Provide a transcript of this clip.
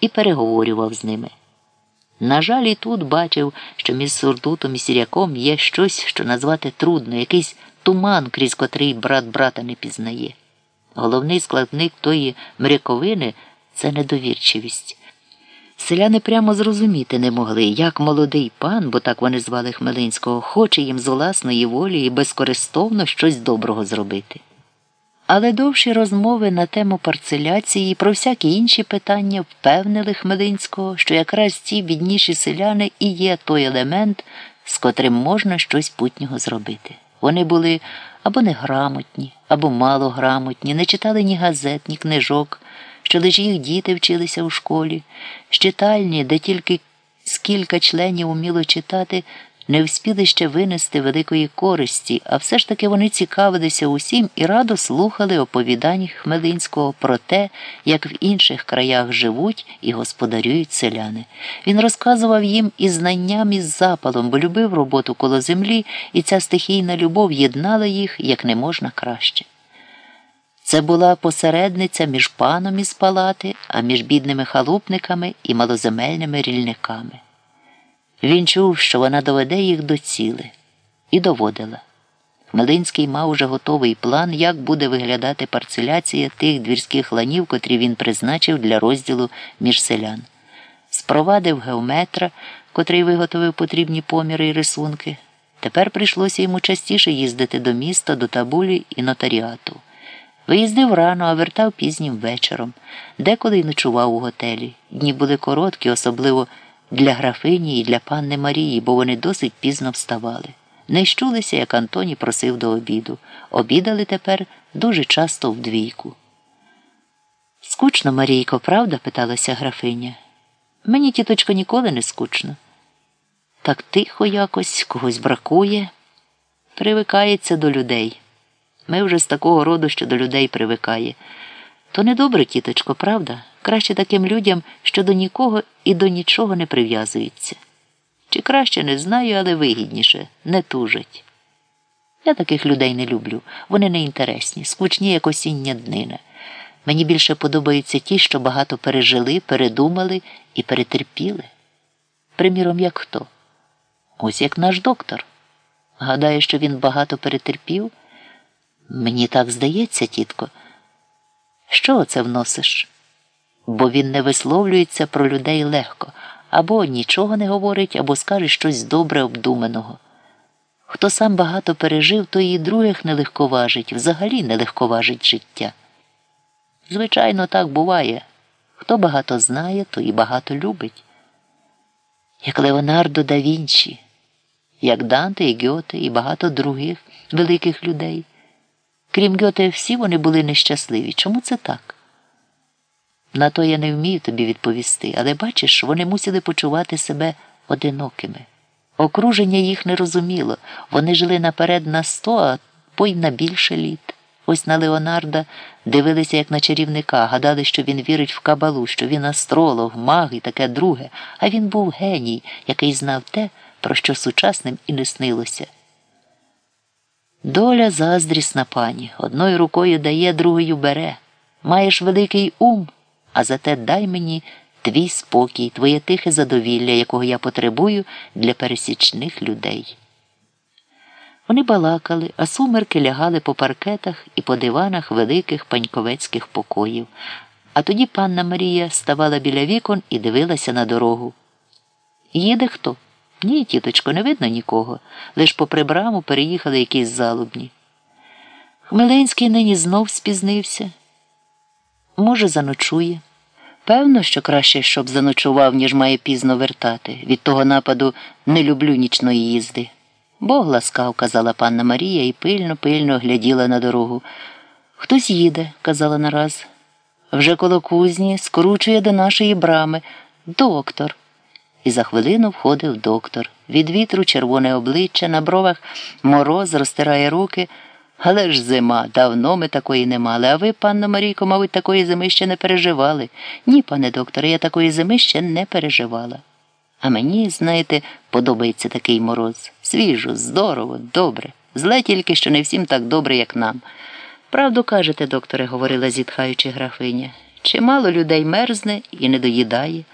і переговорював з ними. На жаль, і тут бачив, що між сурдутом і сіряком є щось, що назвати трудно, якийсь туман, крізь котрий брат брата не пізнає. Головний складник тої мряковини це недовірчивість. Селяни прямо зрозуміти не могли, як молодий пан, бо так вони звали Хмелинського, хоче їм з власної волі і безкористовно щось доброго зробити. Але довші розмови на тему парцеляції і про всякі інші питання впевнили Хмелинського, що якраз ці бідніші селяни і є той елемент, з котрим можна щось путнього зробити. Вони були або неграмотні, або малограмотні, не читали ні газет, ні книжок, що лише їх діти вчилися у школі, з читальні, де тільки скільки членів уміло читати, не вспіли ще винести великої користі, а все ж таки вони цікавилися усім і радо слухали оповідань Хмелинського про те, як в інших краях живуть і господарюють селяни. Він розказував їм і знанням, і запалом, бо любив роботу коло землі, і ця стихійна любов єднала їх як не можна краще. Це була посередниця між паном із палати, а між бідними халупниками і малоземельними рільниками. Він чув, що вона доведе їх до ціли, і доводила. Хмелинський мав уже готовий план, як буде виглядати парцеляція тих двірських ланів, котрі він призначив для розділу між селян. Спровадив геометра, котрий виготовив потрібні поміри і рисунки. Тепер прийшлося йому частіше їздити до міста, до табулі і нотаріату. Виїздив рано, а вертав пізнім вечором, деколи й ночував у готелі. Дні були короткі, особливо для графині і для панни Марії, бо вони досить пізно вставали. Не щулися, як Антоні просив до обіду. Обідали тепер дуже часто вдвійку. Скучно, Марійко, правда? питалася графиня. Мені, тіточко, ніколи не скучно. Так тихо якось, когось бракує, привикається до людей. Ми вже з такого роду, що до людей привикає. То недобре, тіточко, правда? Краще таким людям, що до нікого і до нічого не прив'язуються. Чи краще не знаю, але вигідніше, не тужать. Я таких людей не люблю. Вони не інтересні, скучні, як осіння днина. Мені більше подобаються ті, що багато пережили, передумали і перетерпіли. Приміром, як хто? Ось як наш доктор. Гадаю, що він багато перетерпів. Мені так здається, тітко. Що оце вносиш? Бо він не висловлюється про людей легко, або нічого не говорить, або скаже щось добре обдуманого. Хто сам багато пережив, то і других не легковажить, взагалі не легковажить життя. Звичайно, так буває. Хто багато знає, то і багато любить. Як Леонардо да Вінчі, як Данте і Гьоте, і багато других великих людей. Крім Гьоте, всі вони були нещасливі. Чому це так? На то я не вмію тобі відповісти, але бачиш, вони мусили почувати себе одинокими. Окруження їх не розуміло. Вони жили наперед на сто, а потім на більше літ. Ось на Леонарда дивилися як на чарівника, гадали, що він вірить в кабалу, що він астролог, маг і таке друге, а він був геній, який знав те, про що сучасним і не снилося. Доля заздрісна пані, одною рукою дає, другою бере. Маєш великий ум, а зате дай мені твій спокій, твоє тихе задовілля, якого я потребую для пересічних людей. Вони балакали, а сумерки лягали по паркетах і по диванах великих паньковецьких покоїв. А тоді панна Марія ставала біля вікон і дивилася на дорогу. Їде хто? Ні, тіточко, не видно нікого. Лиш попри браму переїхали якісь залубні. Хмеленський нині знов спізнився. Може, заночує. Певно, що краще, щоб заночував, ніж має пізно вертати. Від того нападу не люблю нічної їзди. Бог ласкав, казала панна Марія і пильно, пильно гляділа на дорогу. Хтось їде, казала нараз. Вже коло кузні скручує до нашої брами. Доктор. І за хвилину входив доктор. Від вітру червоне обличчя, на бровах мороз розтирає руки. Але ж зима, давно ми такої не мали. А ви, панно Марійко, мабуть, такої зими ще не переживали. Ні, пане докторе, я такої зими ще не переживала. А мені, знаєте, подобається такий мороз. Свіжо, здорово, добре. Зле тільки, що не всім так добре, як нам. Правду кажете, докторе, говорила зітхаючи графиня. Чимало людей мерзне і не доїдає.